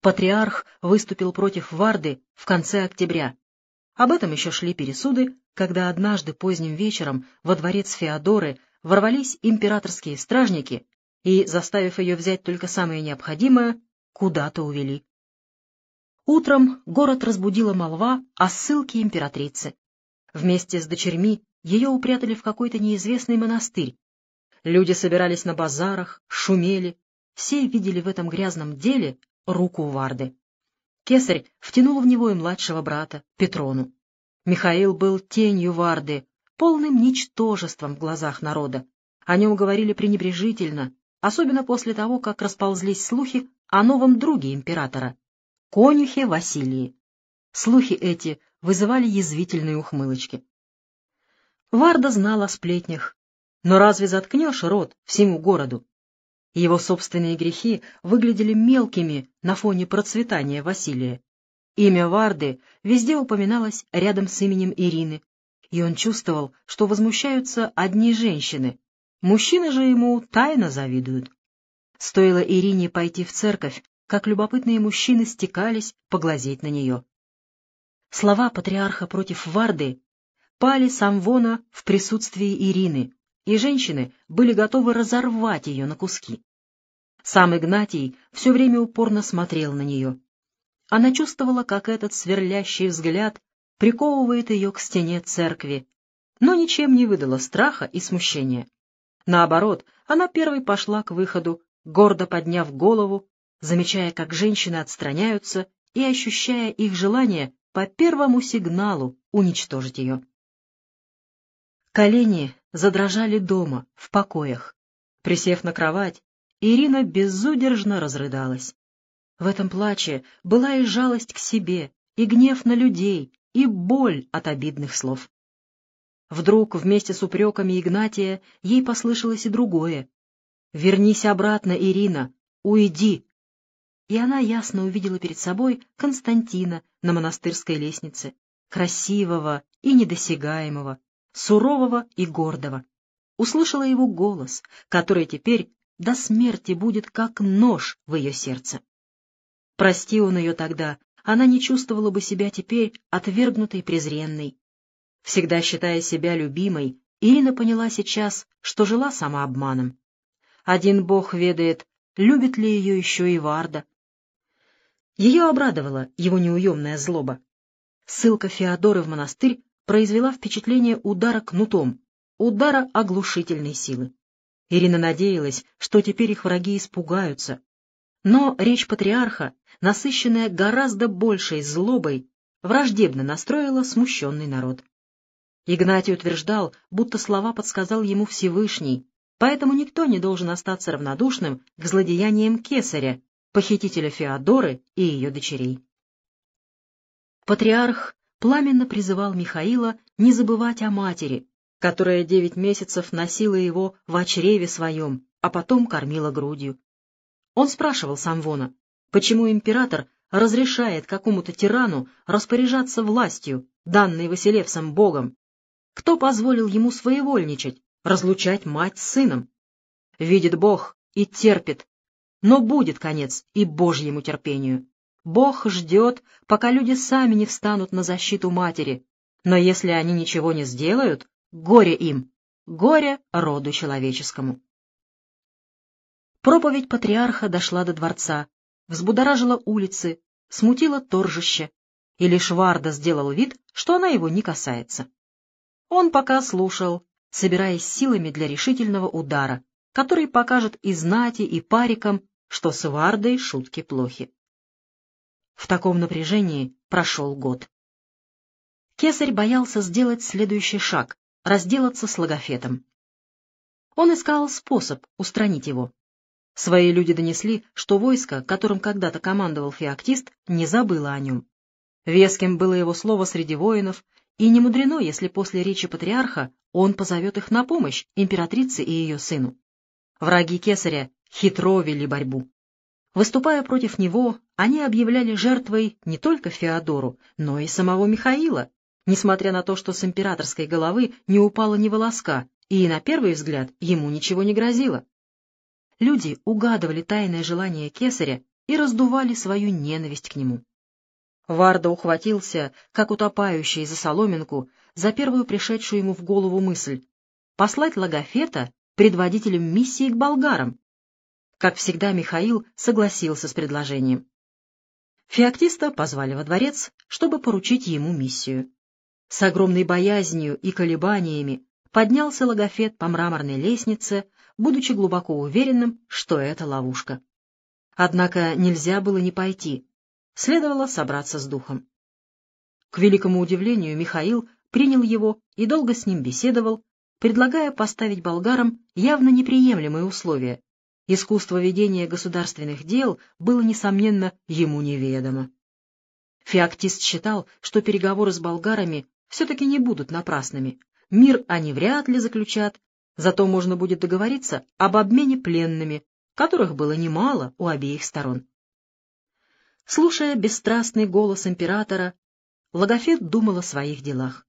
патриарх выступил против Варды в конце октября. Об этом еще шли пересуды, когда однажды поздним вечером во дворец Феодоры ворвались императорские стражники и, заставив ее взять только самое необходимое, куда-то увели. Утром город разбудила молва о ссылке императрицы. Вместе с дочерьми ее упрятали в какой-то неизвестный монастырь. Люди собирались на базарах, шумели. Все видели в этом грязном деле руку Варды. Кесарь втянул в него и младшего брата, Петрону. Михаил был тенью Варды, полным ничтожеством в глазах народа. О нем говорили пренебрежительно, особенно после того, как расползлись слухи о новом друге императора, конюхе Василии. Слухи эти вызывали язвительные ухмылочки. Варда знал о сплетнях, но разве заткнешь рот всему городу? Его собственные грехи выглядели мелкими на фоне процветания Василия. Имя Варды везде упоминалось рядом с именем Ирины, и он чувствовал, что возмущаются одни женщины, мужчины же ему тайно завидуют. Стоило Ирине пойти в церковь, как любопытные мужчины стекались поглазеть на нее. Слова патриарха против Варды пали Самвона в присутствии Ирины, и женщины были готовы разорвать ее на куски. Сам Игнатий все время упорно смотрел на нее. Она чувствовала, как этот сверлящий взгляд приковывает ее к стене церкви, но ничем не выдала страха и смущения. Наоборот, она первой пошла к выходу, гордо подняв голову, замечая, как женщины отстраняются и ощущая их желание по первому сигналу уничтожить ее. Колени задрожали дома, в покоях. Присев на кровать, Ирина безудержно разрыдалась. В этом плаче была и жалость к себе, и гнев на людей, и боль от обидных слов. Вдруг вместе с упреками Игнатия ей послышалось и другое. «Вернись обратно, Ирина! Уйди!» И она ясно увидела перед собой Константина на монастырской лестнице, красивого и недосягаемого, сурового и гордого. Услышала его голос, который теперь до смерти будет как нож в ее сердце. Прости он ее тогда, она не чувствовала бы себя теперь отвергнутой презренной. Всегда считая себя любимой, Ирина поняла сейчас, что жила самообманом. Один бог ведает, любит ли ее еще и Варда. Ее обрадовала его неуемная злоба. Ссылка Феодоры в монастырь произвела впечатление удара кнутом, удара оглушительной силы. Ирина надеялась, что теперь их враги испугаются. Но речь патриарха, насыщенная гораздо большей злобой, враждебно настроила смущенный народ. Игнатий утверждал, будто слова подсказал ему Всевышний, поэтому никто не должен остаться равнодушным к злодеяниям Кесаря, похитителя Феодоры и ее дочерей. Патриарх пламенно призывал Михаила не забывать о матери, которая девять месяцев носила его в чреве своем, а потом кормила грудью. Он спрашивал Самвона, почему император разрешает какому-то тирану распоряжаться властью, данной Василевсом Богом. Кто позволил ему своевольничать, разлучать мать с сыном? Видит Бог и терпит, но будет конец и Божьему терпению. Бог ждет, пока люди сами не встанут на защиту матери, но если они ничего не сделают, горе им, горе роду человеческому. Проповедь патриарха дошла до дворца, взбудоражила улицы, смутила торжище, и лишь Варда сделал вид, что она его не касается. Он пока слушал, собираясь силами для решительного удара, который покажет и знати, и парикам, что с Вардой шутки плохи. В таком напряжении прошел год. Кесарь боялся сделать следующий шаг — разделаться с логофетом. Он искал способ устранить его. Свои люди донесли, что войско, которым когда-то командовал феоктист, не забыло о нем. Веским было его слово среди воинов, и не мудрено, если после речи патриарха он позовет их на помощь императрице и ее сыну. Враги кесаря хитро вели борьбу. Выступая против него, они объявляли жертвой не только Феодору, но и самого Михаила, несмотря на то, что с императорской головы не упало ни волоска, и, на первый взгляд, ему ничего не грозило. Люди угадывали тайное желание кесаря и раздували свою ненависть к нему. Варда ухватился, как утопающий за соломинку, за первую пришедшую ему в голову мысль — послать Логофета предводителем миссии к болгарам. Как всегда, Михаил согласился с предложением. Феоктиста позвали во дворец, чтобы поручить ему миссию. С огромной боязнью и колебаниями поднялся Логофет по мраморной лестнице, будучи глубоко уверенным, что это ловушка. Однако нельзя было не пойти, следовало собраться с духом. К великому удивлению Михаил принял его и долго с ним беседовал, предлагая поставить болгарам явно неприемлемые условия. Искусство ведения государственных дел было, несомненно, ему неведомо. Феоктист считал, что переговоры с болгарами все-таки не будут напрасными. Мир они вряд ли заключат, зато можно будет договориться об обмене пленными, которых было немало у обеих сторон. Слушая бесстрастный голос императора, Логофет думал о своих делах.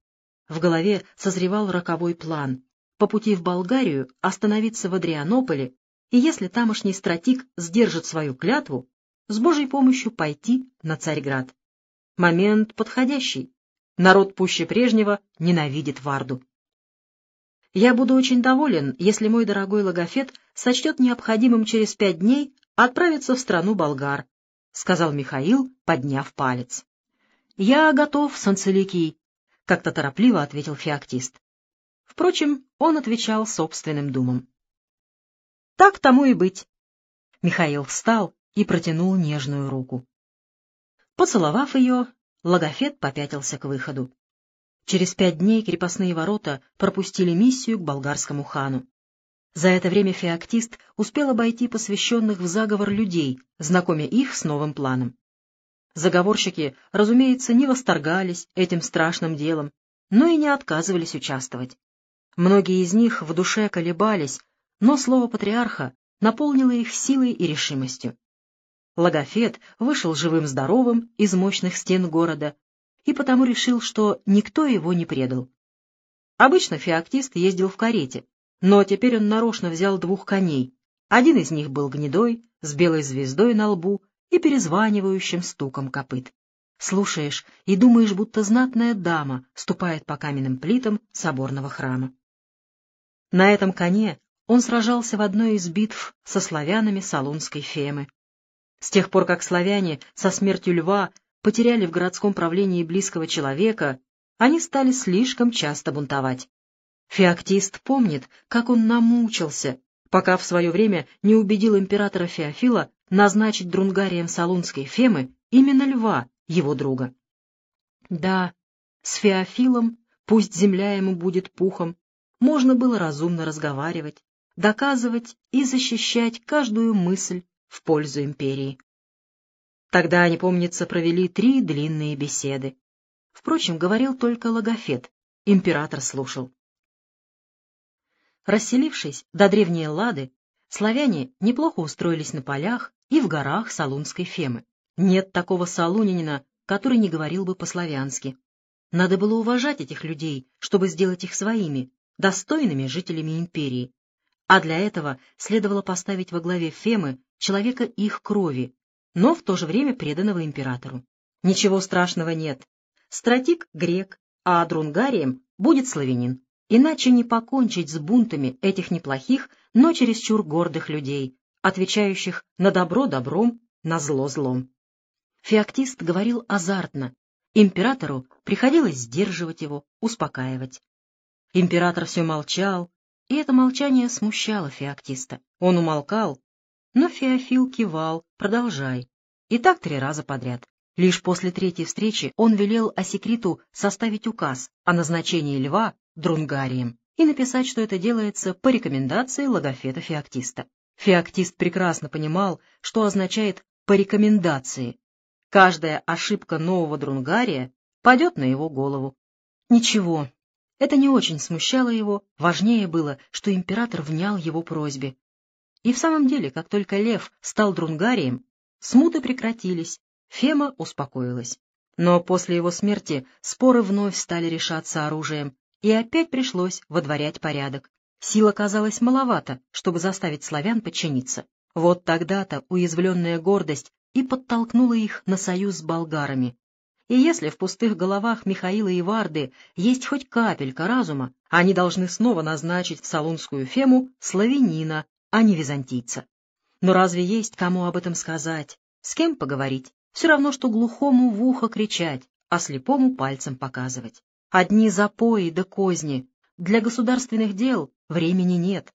В голове созревал роковой план — по пути в Болгарию остановиться в Адрианополе и, если тамошний стратик сдержит свою клятву, с Божьей помощью пойти на Царьград. Момент подходящий. Народ пуще прежнего ненавидит Варду. Я буду очень доволен, если мой дорогой Логофет сочтет необходимым через пять дней отправиться в страну болгар, — сказал Михаил, подняв палец. — Я готов, Санцеликий, — как-то торопливо ответил феоктист. Впрочем, он отвечал собственным думам. — Так тому и быть. Михаил встал и протянул нежную руку. Поцеловав ее, Логофет попятился к выходу. Через пять дней крепостные ворота пропустили миссию к болгарскому хану. За это время феоктист успел обойти посвященных в заговор людей, знакомя их с новым планом. Заговорщики, разумеется, не восторгались этим страшным делом, но и не отказывались участвовать. Многие из них в душе колебались, но слово патриарха наполнило их силой и решимостью. Логофет вышел живым-здоровым из мощных стен города и потому решил, что никто его не предал. Обычно феоктист ездил в карете, но теперь он нарочно взял двух коней. Один из них был гнедой, с белой звездой на лбу и перезванивающим стуком копыт. Слушаешь и думаешь, будто знатная дама ступает по каменным плитам соборного храма. На этом коне он сражался в одной из битв со славянами Солунской Фемы. С тех пор, как славяне со смертью льва потеряли в городском правлении близкого человека, они стали слишком часто бунтовать. Феоктист помнит, как он намучился, пока в свое время не убедил императора Феофила назначить друнгарием Солунской Фемы именно льва, его друга. Да, с Феофилом, пусть земля ему будет пухом, можно было разумно разговаривать, доказывать и защищать каждую мысль в пользу империи. Тогда, они, помнится, провели три длинные беседы. Впрочем, говорил только Логофет, император слушал. Расселившись до древней Лады, славяне неплохо устроились на полях и в горах Салунской Фемы. Нет такого салунинина, который не говорил бы по-славянски. Надо было уважать этих людей, чтобы сделать их своими, достойными жителями империи. А для этого следовало поставить во главе Фемы человека их крови, но в то же время преданного императору. Ничего страшного нет. Стратик — грек, а Друнгарием будет славянин. Иначе не покончить с бунтами этих неплохих, но чересчур гордых людей, отвечающих на добро добром, на зло злом. Феоктист говорил азартно. Императору приходилось сдерживать его, успокаивать. Император все молчал, и это молчание смущало Феоктиста. Он умолкал, но Феофил кивал, продолжай. И так три раза подряд. Лишь после третьей встречи он велел Осекриту составить указ о назначении льва Друнгарием и написать, что это делается по рекомендации логофета Феоктиста. Феоктист прекрасно понимал, что означает «по рекомендации». Каждая ошибка нового Друнгария падет на его голову. Ничего, это не очень смущало его, важнее было, что император внял его просьбе. И в самом деле, как только лев стал Друнгарием, смуты прекратились, Фема успокоилась. Но после его смерти споры вновь стали решаться оружием, и опять пришлось водворять порядок. Сила казалась маловато, чтобы заставить славян подчиниться. Вот тогда-то уязвленная гордость и подтолкнула их на союз с болгарами. И если в пустых головах Михаила и Варды есть хоть капелька разума, они должны снова назначить в Солунскую Фему славянина, а не византийца. Но разве есть кому об этом сказать? С кем поговорить? Все равно, что глухому в ухо кричать, а слепому пальцем показывать. Одни запои да козни. Для государственных дел времени нет.